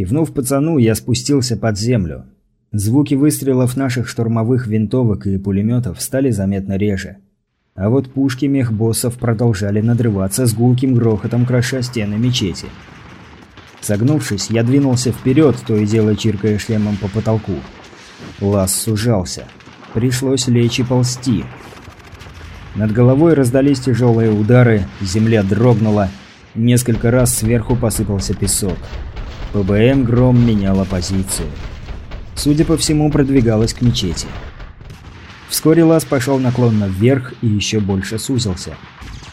Кивнув пацану, я спустился под землю. Звуки выстрелов наших штурмовых винтовок и пулеметов стали заметно реже. А вот пушки мехбоссов продолжали надрываться с гулким грохотом, кроша стены мечети. Согнувшись, я двинулся вперед, то и дело чиркая шлемом по потолку. Лаз сужался. Пришлось лечь и ползти. Над головой раздались тяжелые удары, земля дрогнула, несколько раз сверху посыпался песок. ПБМ «Гром» меняла позицию. Судя по всему, продвигалась к мечети. Вскоре лаз пошел наклонно вверх и еще больше сузился.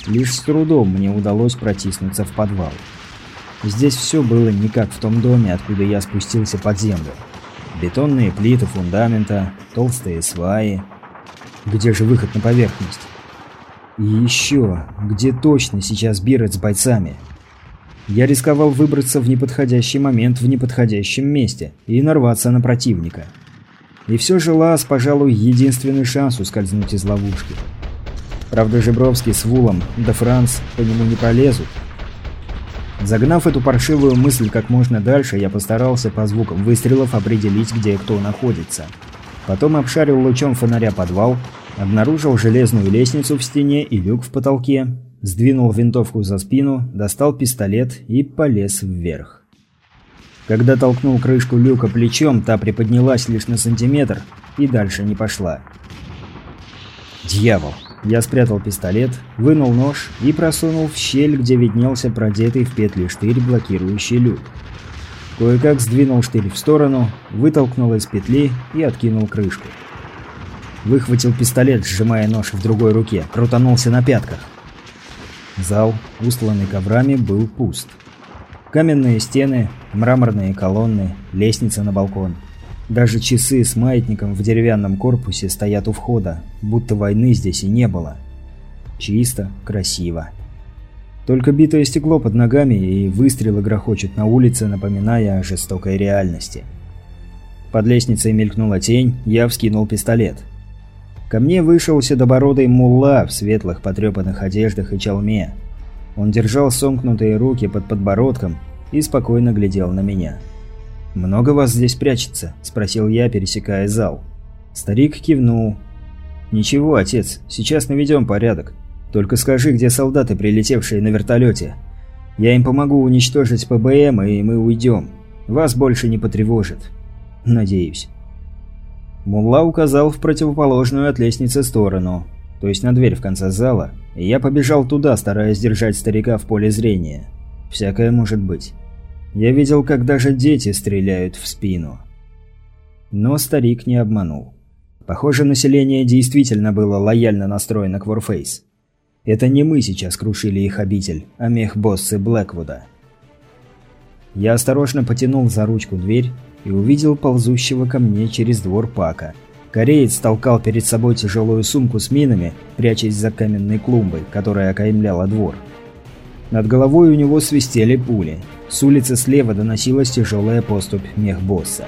Лишь с трудом мне удалось протиснуться в подвал. Здесь все было не как в том доме, откуда я спустился под землю. Бетонные плиты фундамента, толстые сваи. Где же выход на поверхность? И еще, где точно сейчас Бирет с бойцами? Я рисковал выбраться в неподходящий момент в неподходящем месте и нарваться на противника. И все же Лас, пожалуй, единственный шанс ускользнуть из ловушки. Правда, Жебровский с Вулом да Франц по нему не пролезут. Загнав эту паршивую мысль как можно дальше, я постарался по звукам выстрелов определить, где кто находится. Потом обшарил лучом фонаря подвал, обнаружил железную лестницу в стене и люк в потолке, сдвинул винтовку за спину, достал пистолет и полез вверх. Когда толкнул крышку люка плечом, та приподнялась лишь на сантиметр и дальше не пошла. «Дьявол!» Я спрятал пистолет, вынул нож и просунул в щель, где виднелся продетый в петли штырь, блокирующий люк. Кое-как сдвинул штырь в сторону, вытолкнул из петли и откинул крышку. Выхватил пистолет, сжимая нож в другой руке, крутанулся на пятках. Зал, устланный коврами, был пуст. Каменные стены, мраморные колонны, лестница на балкон – даже часы с маятником в деревянном корпусе стоят у входа, будто войны здесь и не было. Чисто, красиво. Только битое стекло под ногами и выстрелы грохочут на улице, напоминая о жестокой реальности. Под лестницей мелькнула тень, я вскинул пистолет. Ко мне вышел седобородый мулла в светлых потрепанных одеждах и чалме. Он держал сомкнутые руки под подбородком и спокойно глядел на меня. «Много вас здесь прячется?» – спросил я, пересекая зал. Старик кивнул. «Ничего, отец, сейчас наведем порядок. Только скажи, где солдаты, прилетевшие на вертолете. Я им помогу уничтожить ПБМ, и мы уйдем. Вас больше не потревожит. Надеюсь». Мулла указал в противоположную от лестницы сторону, то есть на дверь в конце зала, и я побежал туда, стараясь держать старика в поле зрения. Всякое может быть. Я видел, как даже дети стреляют в спину. Но старик не обманул. Похоже, население действительно было лояльно настроено к Warface. Это не мы сейчас крушили их обитель, а мех-боссы Блэквуда. Я осторожно потянул за ручку дверь и увидел ползущего ко мне через двор Пака. Кореец толкал перед собой тяжелую сумку с минами, прячась за каменной клумбой, которая окаймляла двор. Над головой у него свистели пули. С улицы слева доносилась тяжелая поступь мехбосса.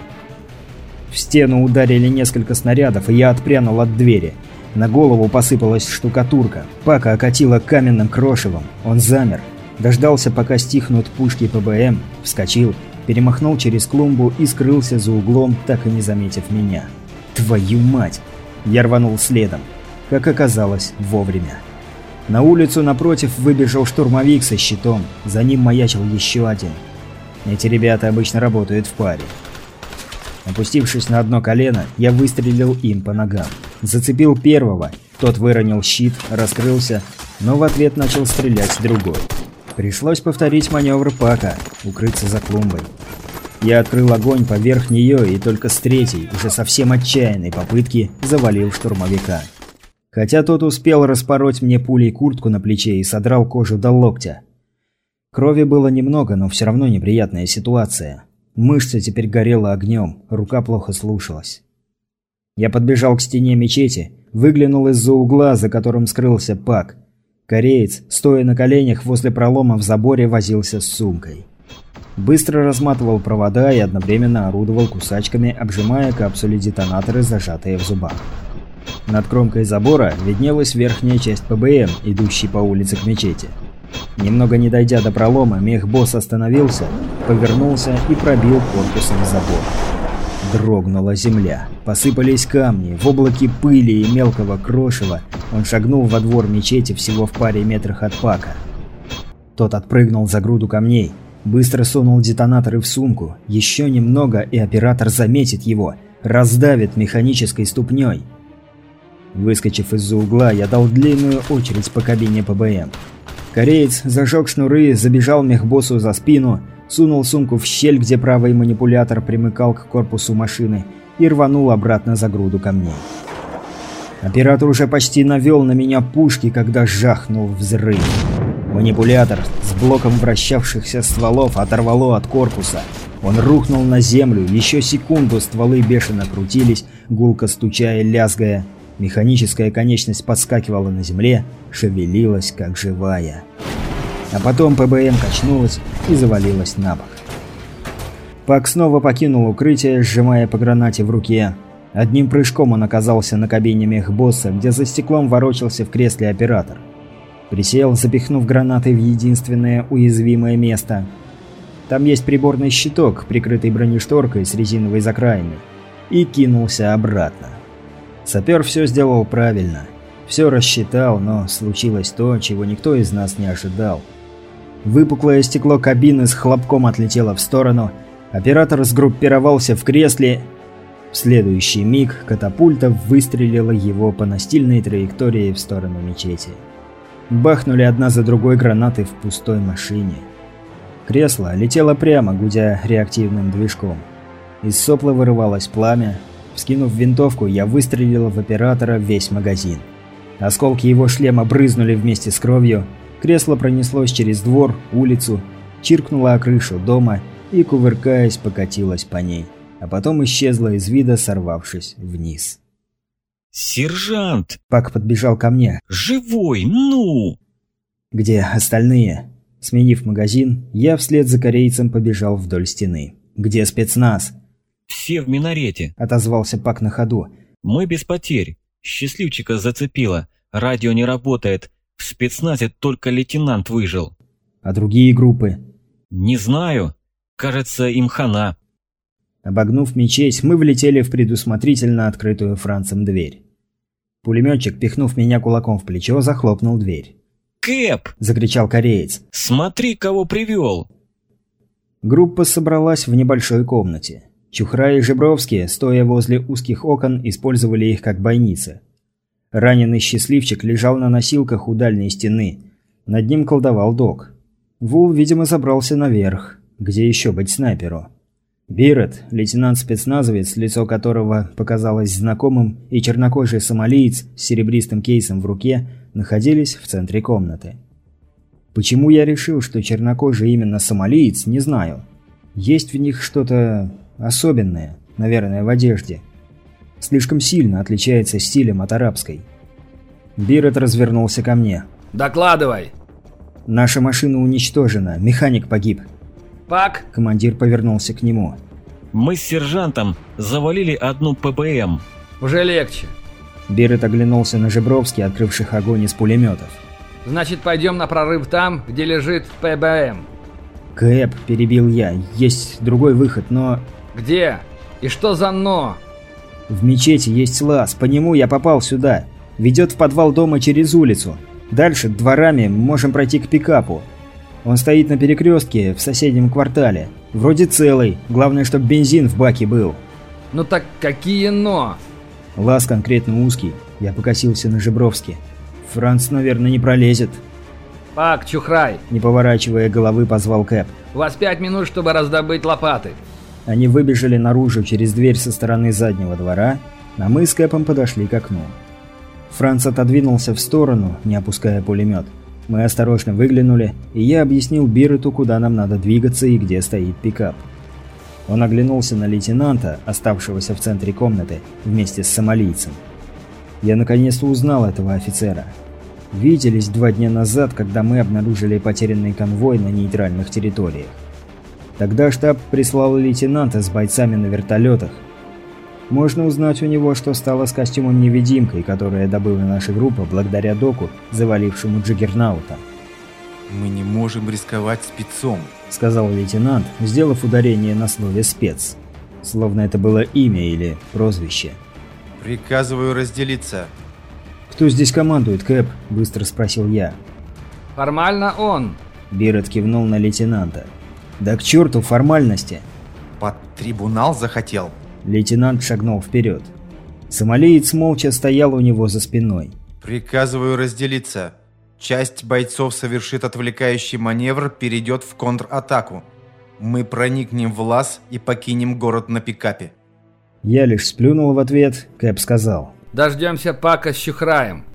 В стену ударили несколько снарядов, и я отпрянул от двери. На голову посыпалась штукатурка. Пака окатила каменным крошевом. Он замер. Дождался, пока стихнут пушки ПБМ, вскочил, перемахнул через клумбу и скрылся за углом, так и не заметив меня. «Твою мать!» Я рванул следом. Как оказалось, вовремя. На улицу напротив выбежал штурмовик со щитом, за ним маячил еще один. Эти ребята обычно работают в паре. Опустившись на одно колено, я выстрелил им по ногам. Зацепил первого, тот выронил щит, раскрылся, но в ответ начал стрелять другой. Пришлось повторить маневр Пака, укрыться за клумбой. Я открыл огонь поверх нее и только с третьей, уже совсем отчаянной попытки, завалил штурмовика. Хотя тот успел распороть мне пулей куртку на плече и содрал кожу до локтя. Крови было немного, но все равно неприятная ситуация. Мышца теперь горела огнем, рука плохо слушалась. Я подбежал к стене мечети, выглянул из-за угла, за которым скрылся Пак. Кореец, стоя на коленях возле пролома в заборе, возился с сумкой. Быстро разматывал провода и одновременно орудовал кусачками, обжимая капсули-детонаторы, зажатые в зубах. Над кромкой забора виднелась верхняя часть ПБМ, идущей по улице к мечети. Немного не дойдя до пролома, мех-босс остановился, повернулся и пробил корпусом забор. Дрогнула земля. Посыпались камни, в облаке пыли и мелкого крошева он шагнул во двор мечети всего в паре метрах от Пака. Тот отпрыгнул за груду камней, быстро сунул детонаторы в сумку. Еще немного, и оператор заметит его, раздавит механической ступней. Выскочив из-за угла, я дал длинную очередь по кабине ПБМ. Кореец зажег шнуры, забежал мехбоссу за спину, сунул сумку в щель, где правый манипулятор примыкал к корпусу машины, и рванул обратно за груду камней. Оператор уже почти навел на меня пушки, когда жахнул взрыв. Манипулятор с блоком вращавшихся стволов оторвало от корпуса. Он рухнул на землю, еще секунду стволы бешено крутились, гулко стучая, лязгая. Механическая конечность подскакивала на земле, шевелилась как живая. А потом ПБМ качнулась и завалилась на бок. Пак снова покинул укрытие, сжимая по гранате в руке. Одним прыжком он оказался на кабине мехбосса, где за стеклом ворочался в кресле оператор. Присел, запихнув гранаты в единственное уязвимое место. Там есть приборный щиток, прикрытый бронешторкой с резиновой закраиной. И кинулся обратно. Сапер все сделал правильно. Все рассчитал, но случилось то, чего никто из нас не ожидал. Выпуклое стекло кабины с хлопком отлетело в сторону, оператор сгруппировался в кресле. В следующий миг катапульта выстрелила его по настильной траектории в сторону мечети. Бахнули одна за другой гранаты в пустой машине. Кресло летело прямо, гудя реактивным движком. Из сопла вырывалось пламя. Вскинув винтовку, я выстрелил в оператора весь магазин. Осколки его шлема брызнули вместе с кровью. Кресло пронеслось через двор, улицу, чиркнуло о крышу дома и, кувыркаясь, покатилось по ней. А потом исчезло из вида, сорвавшись вниз. «Сержант!» Пак подбежал ко мне. «Живой, ну!» «Где остальные?» Сменив магазин, я вслед за корейцем побежал вдоль стены. «Где спецназ?» «Все в минарете», – отозвался Пак на ходу. «Мы без потерь. Счастливчика зацепило. Радио не работает. В спецназе только лейтенант выжил». «А другие группы?» «Не знаю. Кажется, им хана». Обогнув мечеть, мы влетели в предусмотрительно открытую Францем дверь. Пулеметчик, пихнув меня кулаком в плечо, захлопнул дверь. «Кэп!» – закричал кореец. «Смотри, кого привел!» Группа собралась в небольшой комнате. Чухра и Жебровские, стоя возле узких окон, использовали их как бойницы. Раненый счастливчик лежал на носилках у дальней стены. Над ним колдовал док. Вул, видимо, забрался наверх. Где еще быть снайперу? Бирет, лейтенант-спецназовец, лицо которого показалось знакомым, и чернокожий сомалиец с серебристым кейсом в руке находились в центре комнаты. Почему я решил, что чернокожий именно сомалиец, не знаю. Есть в них что-то особенное, наверное, в одежде. Слишком сильно отличается стилем от арабской. Бирет развернулся ко мне. «Докладывай!» «Наша машина уничтожена, механик погиб». «Пак?» Командир повернулся к нему. «Мы с сержантом завалили одну ППМ». «Уже легче». Бирет оглянулся на Жебровский, открывших огонь из пулеметов. «Значит, пойдем на прорыв там, где лежит ПБМ». «Кэп», – перебил я, – «есть другой выход, но...» «Где? И что за «но»?» «В мечети есть лаз, по нему я попал сюда. Ведет в подвал дома через улицу. Дальше, дворами, можем пройти к пикапу. Он стоит на перекрестке в соседнем квартале. Вроде целый, главное, чтобы бензин в баке был». «Ну так какие «но»?» Лаз конкретно узкий. Я покосился на Жебровски. Франц, наверное, не пролезет. «Пак, чухрай!» Не поворачивая головы, позвал Кэп. «У вас пять минут, чтобы раздобыть лопаты». Они выбежали наружу через дверь со стороны заднего двора, а мы с Кэпом подошли к окну. Франц отодвинулся в сторону, не опуская пулемет. Мы осторожно выглянули, и я объяснил Бирету, куда нам надо двигаться и где стоит пикап. Он оглянулся на лейтенанта, оставшегося в центре комнаты, вместе с сомалийцем. Я наконец-то узнал этого офицера. Виделись два дня назад, когда мы обнаружили потерянный конвой на нейтральных территориях. Тогда штаб прислал лейтенанта с бойцами на вертолетах. Можно узнать у него, что стало с костюмом-невидимкой, которое добыла наша группа благодаря доку, завалившему Джиггернаута. Мы не можем рисковать спецом. — сказал лейтенант, сделав ударение на слове «спец». Словно это было имя или прозвище. Приказываю разделиться. «Кто здесь командует, Кэп?» – быстро спросил я. Формально он. Бирет кивнул на лейтенанта. «Да к черту формальности!» Под трибунал захотел. Лейтенант шагнул вперед. Сомалиец молча стоял у него за спиной. Приказываю разделиться. Часть бойцов совершит отвлекающий маневр, перейдет в контратаку. Мы проникнем в лаз и покинем город на пикапе. Я лишь сплюнул в ответ, Кэп сказал. Дождемся Пака с Чухраем.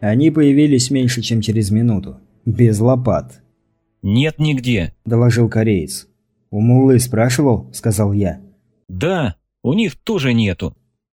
Они появились меньше, чем через минуту. Без лопат. «Нет нигде». – доложил кореец. «У Муллы спрашивал?» – сказал я. «Да, у них тоже нету».